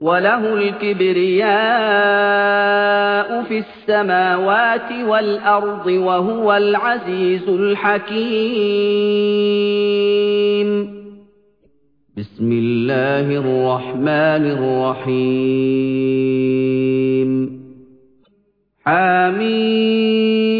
وَلَهُ الْكِبْرِيَاءُ فِي السَّمَاوَاتِ وَالْأَرْضِ وَهُوَ الْعَزِيزُ الْحَكِيمُ بسم الله الرحمن الرحيم حميم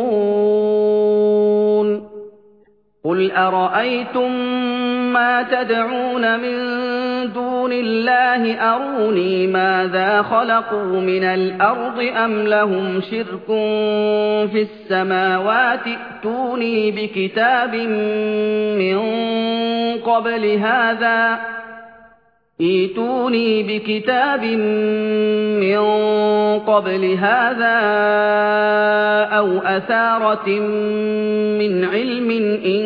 قُلْ أَرَأَيْتُم مَّا تَدْعُونَ مِن دُونِ اللَّهِ أَرُونِي مَاذَا خَلَقُوا مِنَ الْأَرْضِ أَمْ لَهُمْ شِرْكٌ فِي السَّمَاوَاتِ ائْتُونِي بِكِتَابٍ مِّن قَبْلِ هَٰذَا ايتوني بكتاب من قبل هذا أو أثارة من علم إن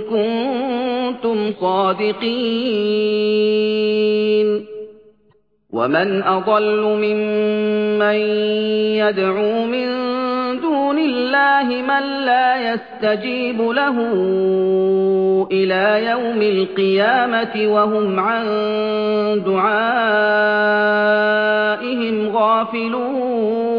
كنتم صادقين. ومن أضل ممن يدعو من الله من لا يستجيب له إلى يوم القيامة وهم عن دعائهم غافلون.